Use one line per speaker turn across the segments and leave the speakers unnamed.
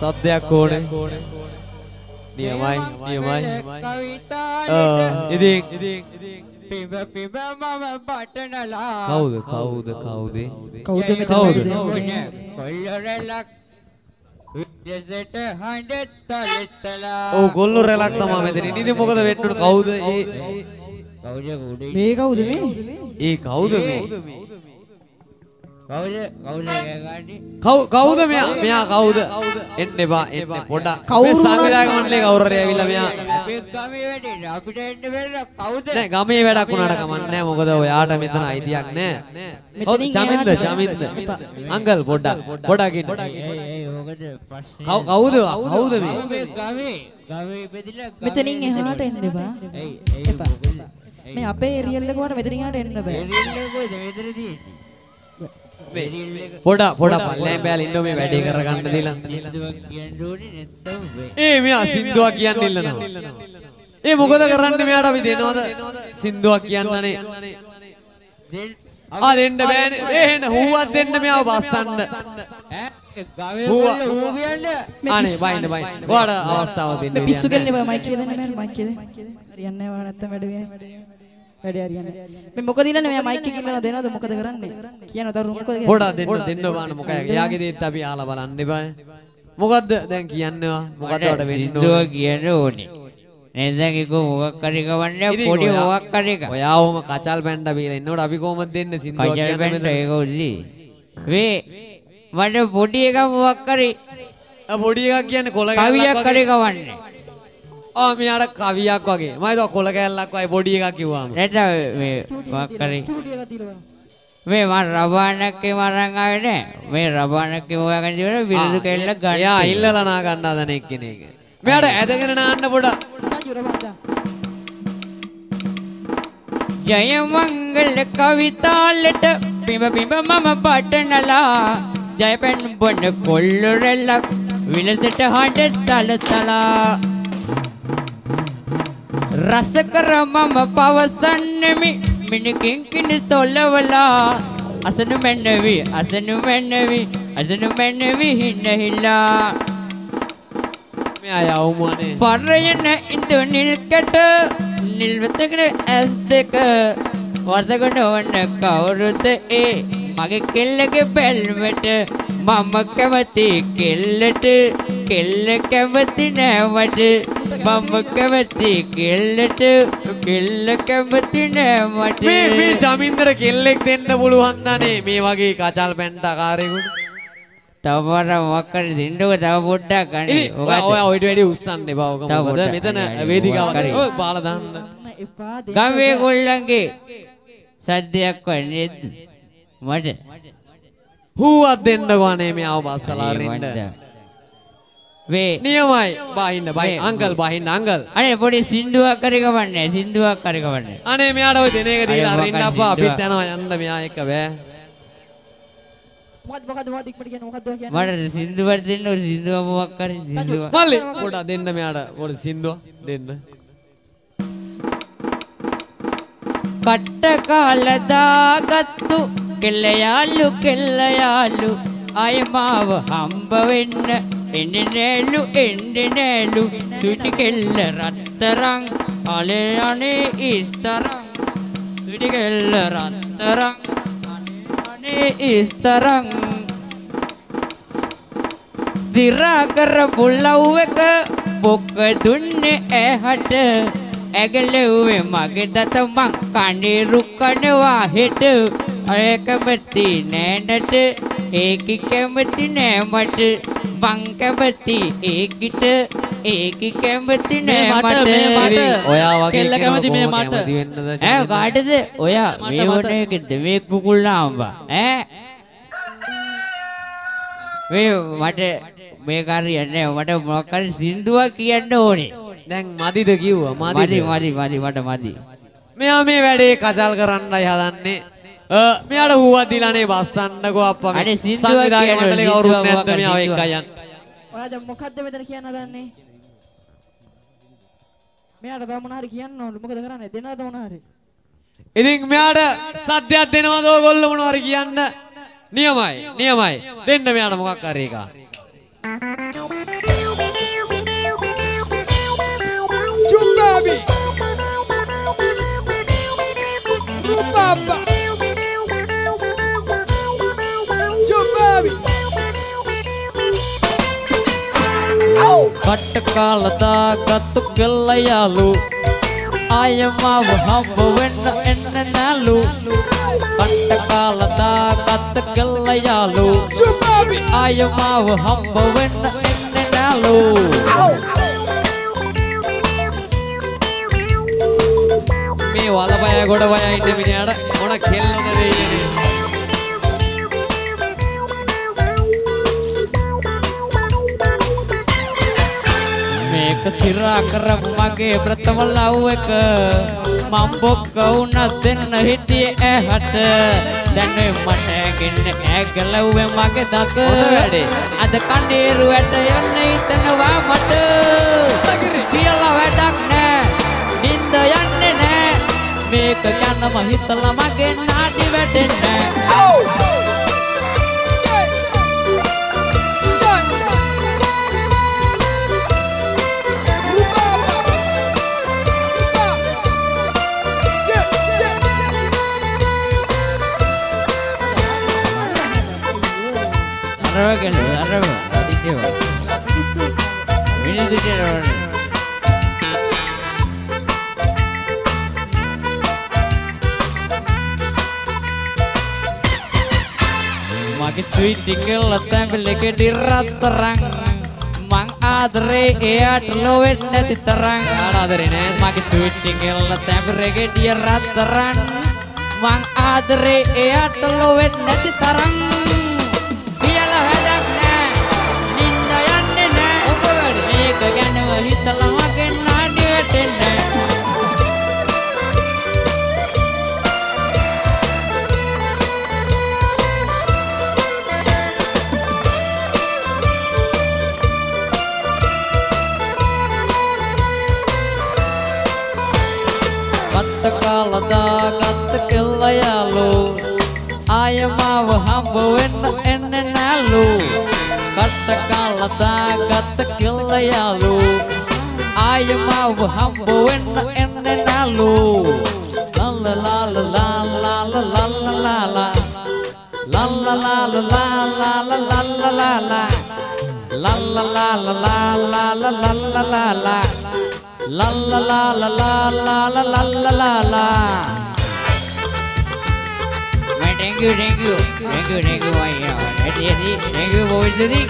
සබ්දයක් ඕනේ. නියමයි නියමයි. ඉතින්
පිබ පිබ මම පටනලා
කවුද කවුද කවුද?
කවුද
කවුද?
කොල්ලරලක් විදෙසට හඬ තලෙත්තලා
ඔව් ගොල්ලෝ රැලක් තමයි මෙතන. ඉතින් මොකද වෙන්න උන කවුද ඒ
කවුද
මේ කවුද මේ
ඒ කවුද මේ?
කවුද? කවුද
කවු කවුද මෙයා? මෙයා කවුද? එන්න එපා එන්න පොඩක්.
කවුරු
සංවිධායක මණ්ඩලයේ කවුරු හරි ඇවිල්ලා මෙයා
අපේ ගමේ වැඩේ අපිට එන්න බැරිලා කවුද?
නෑ ගමේ වැඩක් වුණාට කමක් නෑ. මොකද ඔයාට මෙතන අයිතියක් නෑ. කවුද චමින්ද චමින්ද. අංකල් පොඩ්ඩක් පොඩ්ඩක් ඉන්න. කවුද? කවුද මේ?
ගමේ ගමේ ගමේ
මෙතනින් එහාට එන්න එපා.
එයි එයි
එපා. මේ අපේ එරියල් එක වට මෙතනින් එහාට එන්න බෑ.
එරිල්ල කොයිද මෙතන තියෙන්නේ එරිල්ල එක
පොඩ පොඩ පල්ලෑම් බෑල ඉන්න මේ වැඩේ කරගන්න දීලා. ඒ මෙයා සින්දුවක් කියන්න ඉල්ලනවා. ඒ මොකද කරන්න මෙයාට අපි දෙනවද? සින්දුවක් කියන්නනේ ආ දෙන්න බෑනේ. ඒ එහෙනම් හුවක් දෙන්න මෙයාව බස්සන්න. අනේ බයින්න බයින්න. ඔයාට අවස්ථාව දෙන්න
පිස්සු කෙල්ලේ මයික් එක දෙන්න මයික් එක දෙන්න. හරියන්නේ නැහැ වා නැත්තම් වැඩ වැඩේ හරියන්නේ මේ මොකද ඉන්නන්නේ මෙයා මයික් එකකින් මෙලා දෙනවද? මොකද කරන්නේ? කියනවා තරු මොකද කියන්නේ
පොඩක් දෙන්න දෙන්න බාන මොකයි එයාගේ දේත් අපි ආලා බලන්න එපා. මොකද්ද දැන් කියන්නවා? මොකද්ද වඩ වෙන්න? ඕනේ
කියන්න ඕනේ. නැත්නම් ඒක මොකක් කවන්නේ
ඉතින්
පොඩි මොකක් එක.
ඔයා ඔහම කචල් පැන්ඩ බීලා ඉන්නකොට අපි කොහොමද දෙන්න සින්දුවක් කියන්න
බෙන්ට
මෙතන?
ඒක උල්ලි. වේ මට පොඩි එකක් මොකක්
ආ, පොඩි එකක් කියන්නේ කොළ
කවියක්
කැල්ලක්
හරි
ආ මෙයාට කවියක් වගේ. මම හිතුවා කොළ කැල්ලක් වගේ පොඩි එකක් කිව්වාම
නැත්නම් මේ මොකක් හරි මේ මම රබානක්කේ මරන් ආවේ නෑ. මේ රබානක්කේ හොයාගෙන ඉවර විරුදු කෙල්ල ගන්න
එයා ඉල්ලලා නා ගන්න හදන එක්කෙනෙක්. මෙයාට ඇදගෙන නාන්න පොඩ
ජය මංගල කවිතාලට පිඹ පිඹ මම පටනලා. ජයපැන් බොන්න කොල්ලු රැල්ලක් විලසට හඬ තලතලා රස කර මම පවසන්නෙමි. මිනිකින් කිනි තොල්ලවලා අසනු මැන්නවි අසනු මැන්නවි අසනු මැන්නවි හින්නහිල්ලා
මෙයා යවුමානේ
පරයන ඉඳ නිල්කට නිල්වතකට ඇස් දෙක. වර්තකට ඔන්න කවුරුද ඒ? මගේ කෙල්ලගේ බැල්මට මම කැමති කෙල්ලට කෙල්ල කැමති නෑමට මම කැමති කෙල්ලට කෙල්ල කැමති නෑමට.
මේ මේ ජමින්දර කෙල්ලෙක් දෙන්න පුළුවන් දනේ මේ වගේ කචල් පැන්ට කාරයෙකුට
තවර මොකක්කර දෙන්නක තව පොඩ්ඩක් ගන්න.
ඔයා ඔයා ඔයිට වැඩි උස්සන්න එපා ඔක මොකද? මෙතන
හරි.
ඔය බාලා දාන්න.
ගමේ ගොල්ලන්ගේ සද්දයක් වන්නේ මට.
හුවක් දෙන්න ගානේ මෙයාව බස්සලා අරින්න
වේ
නියමයි. බහින්න බයි අංකල් බහින්න අංකල්
අනේ පොඩි සින්දුවක් කරි කවන්නේ සින්දුවක් කරි කවන්නේ
අනේ මෙයාට ඔය දෙන එක දීලා අරින්න අප්පා. අපිත්? යනවා යන්න මෙයා එක්ක බෑ.
මොකද්ද මොකද්ද මොකද්ද ඉක්මනට කියන්නේ? මොකද්ද ඔයා කියන්නේ?
මට සින්දුවක් දෙන්න ඕනේ සින්දුව මොකක් කරි සින්දුව.
මල්ලි පොඩක් දෙන්න මෙයාට පොඩි සින්දුව දෙන්න.
කට්ට කාලදාගත්තු කෙල්ල යාලු කෙල්ල යාලු අය මාව හම්බ වෙන්න එන්නේ නෑලු එන්නේ නෑලු සුටි කෙල්ල රත්තරන් අලේ අනේ ඉස්තරන් සුටි කෙල්ල රත්තරන් අනේ ඉස්තරන් සිරා කරපු ලව් එක බොක්ක දුන්නේ ඇහැට. ඇගලෙව්වේ මගේ දත මං කණේ රුක්කනවා හෙට. අය කැමති නෑනට ඒකි කැමති නෑ මට මං කැමති ඒකිට ඒකි කැමති නෑ
මට, මේ මට.
ඔයා වගේ
කෙල්ල කැමති මේ මට.
ඈ කාටද? ඔයා මේ. වන එකද මේ කුකුල් නාම්බා. ඈ? මේ මට මේ කාරියන්නේ මට මොකක් හරි සින්දුවක් කියන්න ඕනේ.
දැන් මදිද කිව්වා?
මදි මදි මදි මට මදි.
මෙයා මේ වැඩේ කචල් කරන්නයි හදන්නේ මෙයාට හුවක් දීලානේ බස්සන්නකෝ අප්පා මේ.
අනේ සින්දුවක් කියන
මණ්ඩලේ කවුරුත් නැද්ද
මෙයා
එක්කයි යන්න.
ඔයා දැන් මොකද්ද මෙතන කියන්න හදන්නේ? මෙයාට බෑ මොන හරි කියන්න ඕන. මොකද කරන්නේ? දෙනවද මොන හරි?
ඉතින් මෙයාට සද්දයක් දෙනවද ඕගොල්ලෝ මොන හරි කියන්න? නියමයි. නියමයි. දෙන්න මෙයාට මොකක් හරි එකක්.
Chumbabi! Chumbabi! ಬಟ್ಟ ಕಾಲದಾಗ ತುಕ್ಕಲ್ಲಯಾಲು ಆಯಮಾವ ಹಬ್ಬವೆನ್ನ ಎಣ್ಣನಾಲು ಬಟ್ಟ ಕಾಲದಾಗ ತುಕ್ಕಲ್ಲಯಾಲು ಆಯಮಾವ
ಹಬ್ಬವೆನ್ನ ಎಣ್ಣನಾಲು మీ వాళ్ళ భయ గొడవ ఇంటి వినాడ మన
కేళ్ళ තිරා කරපු මගේ ප්‍රථම ලව් එක මම බොක්ක වුණත් දෙන්න හිටියේ ඇහැට. දැන් මට ඇගෙන්න ඇගලව්වේ මගේ දක. අද කණ්ඩේරු ඇට යන්න හිතනවා මට. කියලා වැඩක් නෑ. නින්ද යන්නේ නෑ. මේක ගැනම හිතලා මගේ නාඩි වැටෙන්නේ අරවගෙන අරව අදිටව විනිදුට රවන්නේ මගේ තුයි ඩිංගල් ලතැම් ලෙක ඩිරත් තරං මං ආදරේ එයාට ලොවෙන්න නැති තරං
ආදරේ නෑ
මගේ තුයි ඩිංගල් ලතැම් රෙක ඩිරත් තරං මං ආදරේ එයාට ලොවෙන්න නැති තරං ಬೋವೆನ್ನ ಎಣ್ಣೆ ನಾಲು ಕಟ್ಟ ಕಾಲದಾಗ ಕತ್ತಕ್ಕಿಲ್ಲಯಾಲು ಆಯ ಮಾವು ಹಂಬುವೆನ್ನ ಎಣ್ಣೆ ನಾಲು ಲಲ್ಲ ಲಾಲ ಲಾಲ ಲಾಲ ಲಲ್ಲ ಲಾಲ ಲಲ್ಲ ಲಾಲ ಲಾಲ ಲಾಲ ಲಲ್ಲ ಲಾಲ ಲಲ್ಲ ಲಾಲ ಲಾಲ ಲಾಲ ಲಲ್ಲ ಲಾಲ lalla la la la la la la la la la thank you thank you. Thank you thank you અહીંયા હેટી હેટી thank you બહુ
સુધી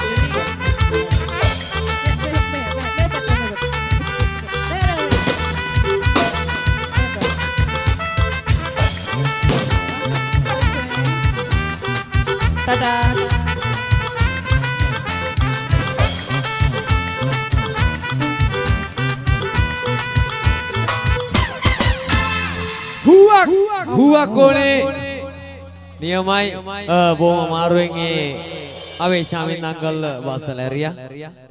Ta-da! હુઆ કોણે නියමයි. බොහොම අමාරුවෙන් ඒ අවේ චාමින් අංකල් බස්සල ඇරියා